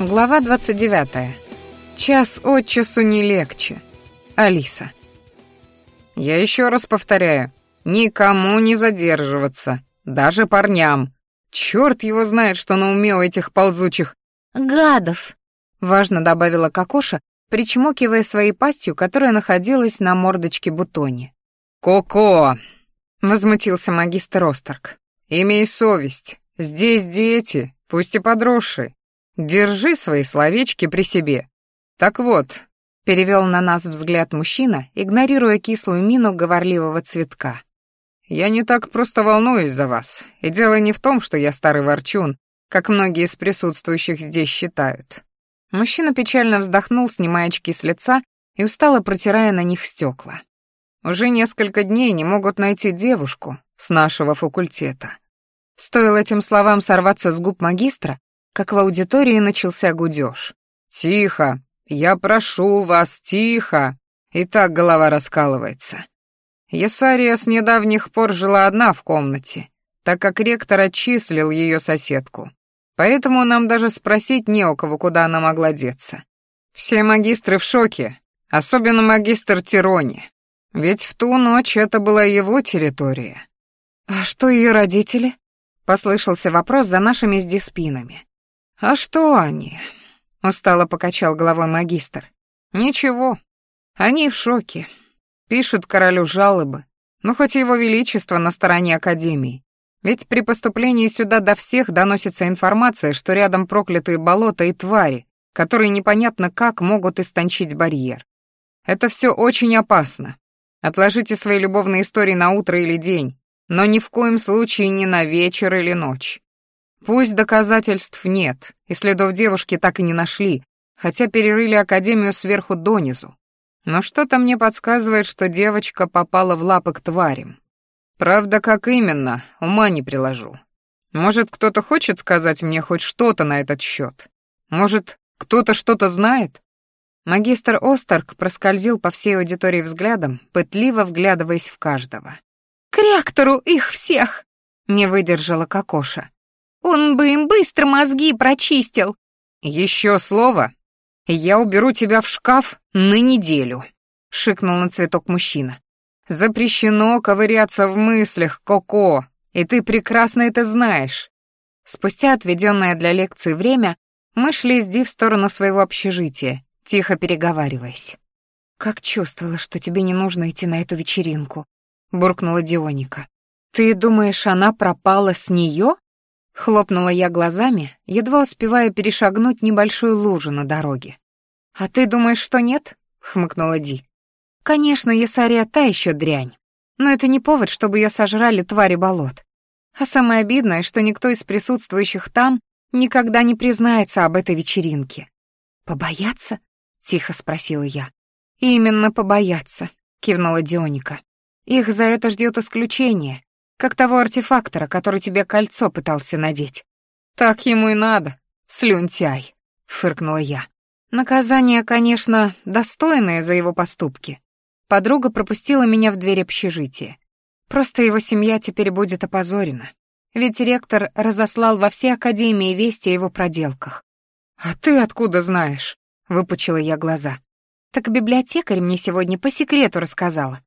Глава 29. Час от часу не легче. Алиса. Я еще раз повторяю, никому не задерживаться, даже парням. Черт его знает, что на уме у этих ползучих гадов, важно добавила Кокоша, причмокивая своей пастью, которая находилась на мордочке Бутони. «Коко!» — возмутился магистр Остарк. «Имей совесть. Здесь дети, пусть и подросшие. Держи свои словечки при себе. Так вот, перевел на нас взгляд мужчина, игнорируя кислую мину говорливого цветка. Я не так просто волнуюсь за вас. И дело не в том, что я старый ворчун, как многие из присутствующих здесь считают. Мужчина печально вздохнул, снимая очки с лица и устало протирая на них стекла. Уже несколько дней не могут найти девушку с нашего факультета. Стоило этим словам сорваться с губ магистра, как в аудитории начался гудеж. «Тихо! Я прошу вас, тихо!» И так голова раскалывается. Есария с недавних пор жила одна в комнате, так как ректор отчислил ее соседку. Поэтому нам даже спросить не у кого, куда она могла деться. Все магистры в шоке, особенно магистр Тирони. Ведь в ту ночь это была его территория. «А что ее родители?» — послышался вопрос за нашими с диспинами. «А что они?» — устало покачал головой магистр. «Ничего. Они в шоке. Пишут королю жалобы. Ну, хоть его величество на стороне Академии. Ведь при поступлении сюда до всех доносится информация, что рядом проклятые болота и твари, которые непонятно как могут истончить барьер. Это все очень опасно. Отложите свои любовные истории на утро или день, но ни в коем случае не на вечер или ночь. Пусть доказательств нет, и следов девушки так и не нашли, хотя перерыли Академию сверху донизу. Но что-то мне подсказывает, что девочка попала в лапы к тварям. Правда, как именно, ума не приложу. Может, кто-то хочет сказать мне хоть что-то на этот счет? Может, кто-то что-то знает? Магистр Остерк проскользил по всей аудитории взглядом, пытливо вглядываясь в каждого. «К ректору их всех!» — не выдержала Кокоша. Он бы им быстро мозги прочистил. Еще слово, я уберу тебя в шкаф на неделю, шикнул на цветок мужчина. Запрещено ковыряться в мыслях, Коко, и ты прекрасно это знаешь. Спустя отведенное для лекции время мы шли с Ди в сторону своего общежития, тихо переговариваясь. «Как чувствовала, что тебе не нужно идти на эту вечеринку», — буркнула Дионика. «Ты думаешь, она пропала с нее? Хлопнула я глазами, едва успевая перешагнуть небольшую лужу на дороге. «А ты думаешь, что нет?» — хмыкнула Ди. «Конечно, Ясария а та еще дрянь, но это не повод, чтобы ее сожрали твари болот. А самое обидное, что никто из присутствующих там никогда не признается об этой вечеринке». «Побояться?» — тихо спросила я. «Именно побояться», — кивнула Дионика. «Их за это ждет исключение, как того артефактора, который тебе кольцо пытался надеть. Так ему и надо, слюнтяй, фыркнула я. Наказание, конечно, достойное за его поступки. Подруга пропустила меня в дверь общежития. Просто его семья теперь будет опозорена. Ведь ректор разослал во все академии вести о его проделках. «А ты откуда знаешь?» — выпучила я глаза. «Так библиотекарь мне сегодня по секрету рассказала».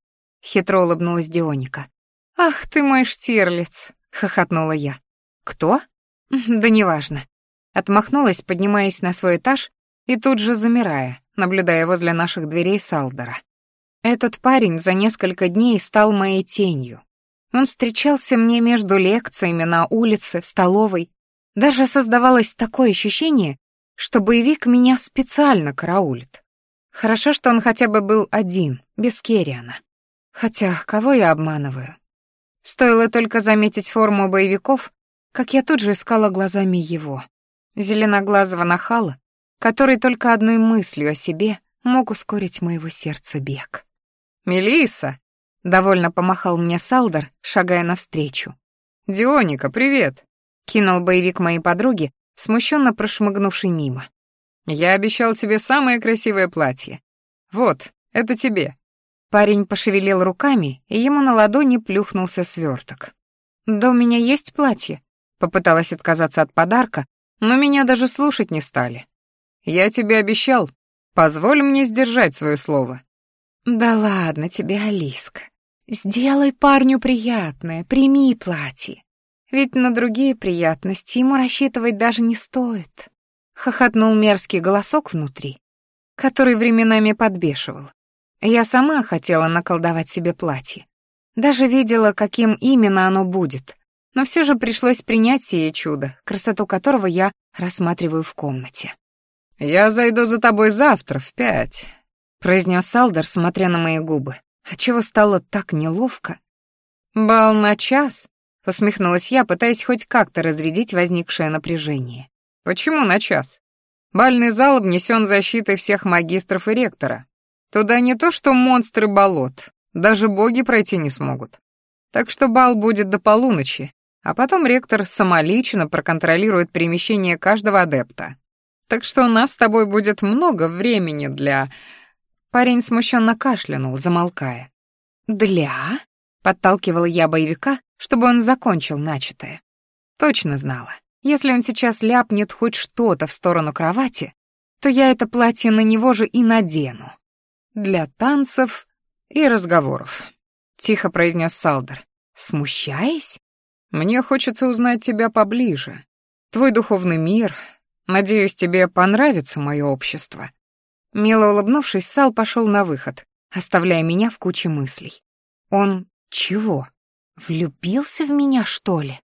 Хитро улыбнулась Дионика. «Ах ты мой штирлиц!» — хохотнула я. «Кто?» «Да неважно». Отмахнулась, поднимаясь на свой этаж и тут же замирая, наблюдая возле наших дверей Салдера. Этот парень за несколько дней стал моей тенью. Он встречался мне между лекциями на улице, в столовой. Даже создавалось такое ощущение, что боевик меня специально караулит. Хорошо, что он хотя бы был один, без Керриана. Хотя кого я обманываю? Стоило только заметить форму боевиков, как я тут же искала глазами его. Зеленоглазого нахала, который только одной мыслью о себе мог ускорить моего сердца бег. «Мелисса!» — довольно помахал мне Салдер, шагая навстречу. «Дионика, привет!» — кинул боевик моей подруги, смущенно прошмыгнувший мимо. «Я обещал тебе самое красивое платье. Вот, это тебе. Парень пошевелил руками, и ему на ладони плюхнулся сверток. «Да у меня есть платье», — попыталась отказаться от подарка, но меня даже слушать не стали. «Я тебе обещал. Позволь мне сдержать свое слово». «Да ладно тебе, Алиска. Сделай парню приятное, прими платье. Ведь на другие приятности ему рассчитывать даже не стоит», — хохотнул мерзкий голосок внутри, который временами подбешивал. Я сама хотела наколдовать себе платье. Даже видела, каким именно оно будет. Но все же пришлось принять сие чудо, красоту которого я рассматриваю в комнате. «Я зайду за тобой завтра в пять», — произнес Салдер, смотря на мои губы. Отчего стало так неловко? «Бал на час?» — усмехнулась я, пытаясь хоть как-то разрядить возникшее напряжение. «Почему на час? Бальный зал обнесен защитой всех магистров и ректора. Туда не то что монстры болот, даже боги пройти не смогут. Так что бал будет до полуночи, а потом ректор самолично проконтролирует перемещение каждого адепта. Так что у нас с тобой будет много времени для...» Парень смущенно кашлянул, замолкая. «Для?» — подталкивала я боевика, чтобы он закончил начатое. Точно знала. Если он сейчас ляпнет хоть что-то в сторону кровати, то я это платье на него же и надену для танцев и разговоров», — тихо произнес Салдер. «Смущаясь?» «Мне хочется узнать тебя поближе. Твой духовный мир. Надеюсь, тебе понравится мое общество». Мило улыбнувшись, Сал пошел на выход, оставляя меня в куче мыслей. «Он чего? Влюбился в меня, что ли?»